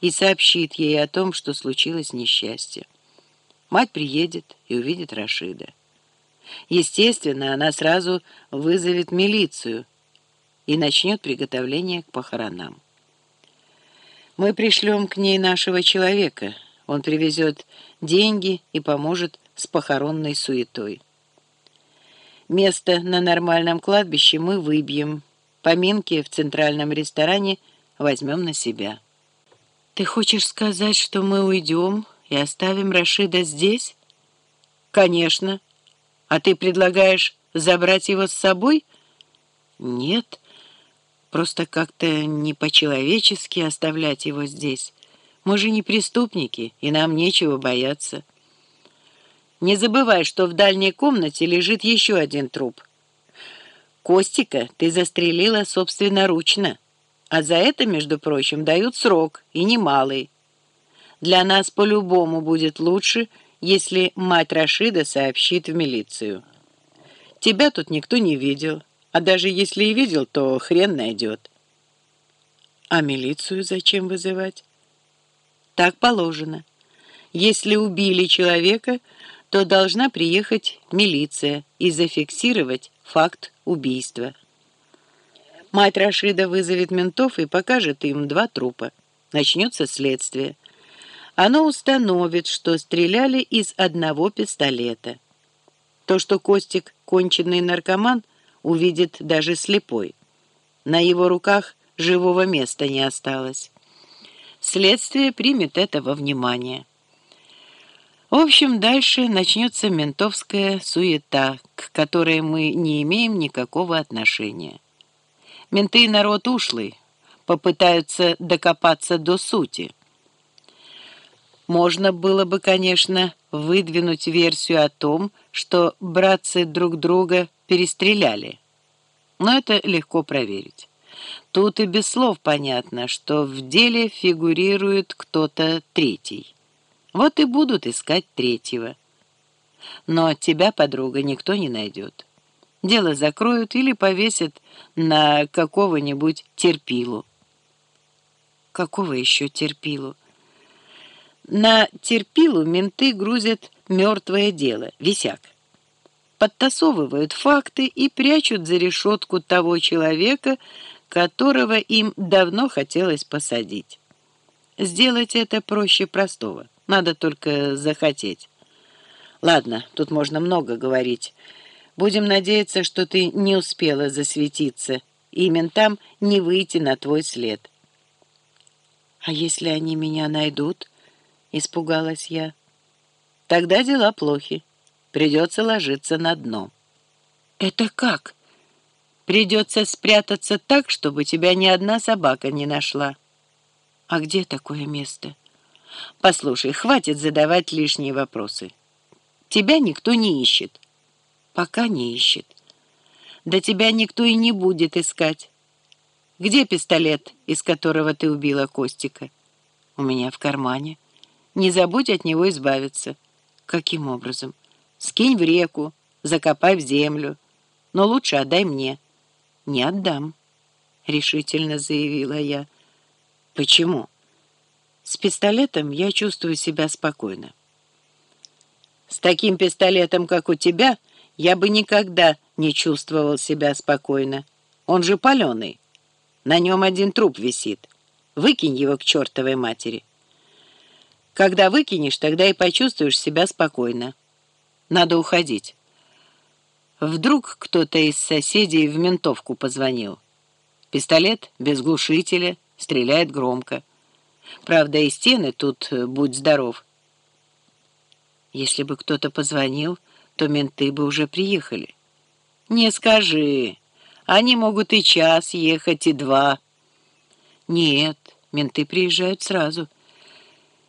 и сообщит ей о том, что случилось несчастье. Мать приедет и увидит Рашида. Естественно, она сразу вызовет милицию и начнет приготовление к похоронам. Мы пришлем к ней нашего человека. Он привезет деньги и поможет с похоронной суетой. Место на нормальном кладбище мы выбьем. Поминки в центральном ресторане возьмем на себя. Ты хочешь сказать, что мы уйдем и оставим Рашида здесь? Конечно. А ты предлагаешь забрать его с собой? Нет. Просто как-то не по-человечески оставлять его здесь. Мы же не преступники, и нам нечего бояться. Не забывай, что в дальней комнате лежит еще один труп. Костика ты застрелила собственноручно, а за это, между прочим, дают срок, и немалый. Для нас по-любому будет лучше, если мать Рашида сообщит в милицию. Тебя тут никто не видел, а даже если и видел, то хрен найдет. А милицию зачем вызывать? Так положено. Если убили человека, то должна приехать милиция и зафиксировать факт убийства. Мать Рашида вызовет ментов и покажет им два трупа. Начнется следствие. Оно установит, что стреляли из одного пистолета. То, что Костик — конченый наркоман, увидит даже слепой. На его руках живого места не осталось. Следствие примет это во внимание. В общем, дальше начнется ментовская суета, к которой мы не имеем никакого отношения. Менты народ ушлый, попытаются докопаться до сути. Можно было бы, конечно, выдвинуть версию о том, что братцы друг друга перестреляли. Но это легко проверить. Тут и без слов понятно, что в деле фигурирует кто-то третий. Вот и будут искать третьего. Но тебя, подруга, никто не найдет. Дело закроют или повесят на какого-нибудь терпилу. Какого еще терпилу? На терпилу менты грузят мертвое дело, висяк. Подтасовывают факты и прячут за решетку того человека, которого им давно хотелось посадить. Сделать это проще простого. Надо только захотеть. Ладно, тут можно много говорить. Будем надеяться, что ты не успела засветиться, и ментам не выйти на твой след. А если они меня найдут? Испугалась я. Тогда дела плохи. Придется ложиться на дно. Это как? Придется спрятаться так, чтобы тебя ни одна собака не нашла. А где такое место? Послушай, хватит задавать лишние вопросы. Тебя никто не ищет. Пока не ищет. Да тебя никто и не будет искать. Где пистолет, из которого ты убила Костика? У меня в кармане. Не забудь от него избавиться. Каким образом? Скинь в реку, закопай в землю. Но лучше отдай мне. Не отдам, решительно заявила я. Почему? С пистолетом я чувствую себя спокойно. С таким пистолетом, как у тебя, я бы никогда не чувствовал себя спокойно. Он же паленый. На нем один труп висит. Выкинь его к чертовой матери. Когда выкинешь, тогда и почувствуешь себя спокойно. Надо уходить. Вдруг кто-то из соседей в ментовку позвонил. Пистолет без глушителя, стреляет громко. Правда, и стены тут, э, будь здоров. Если бы кто-то позвонил, то менты бы уже приехали. Не скажи. Они могут и час ехать, и два. Нет, менты приезжают сразу.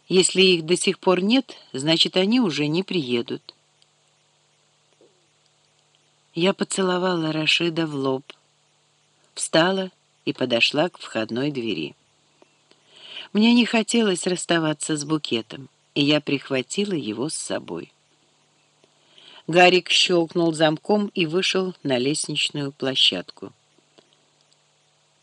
Если их до сих пор нет, значит, они уже не приедут. Я поцеловала Рашида в лоб, встала и подошла к входной двери. Мне не хотелось расставаться с букетом, и я прихватила его с собой. Гарик щелкнул замком и вышел на лестничную площадку.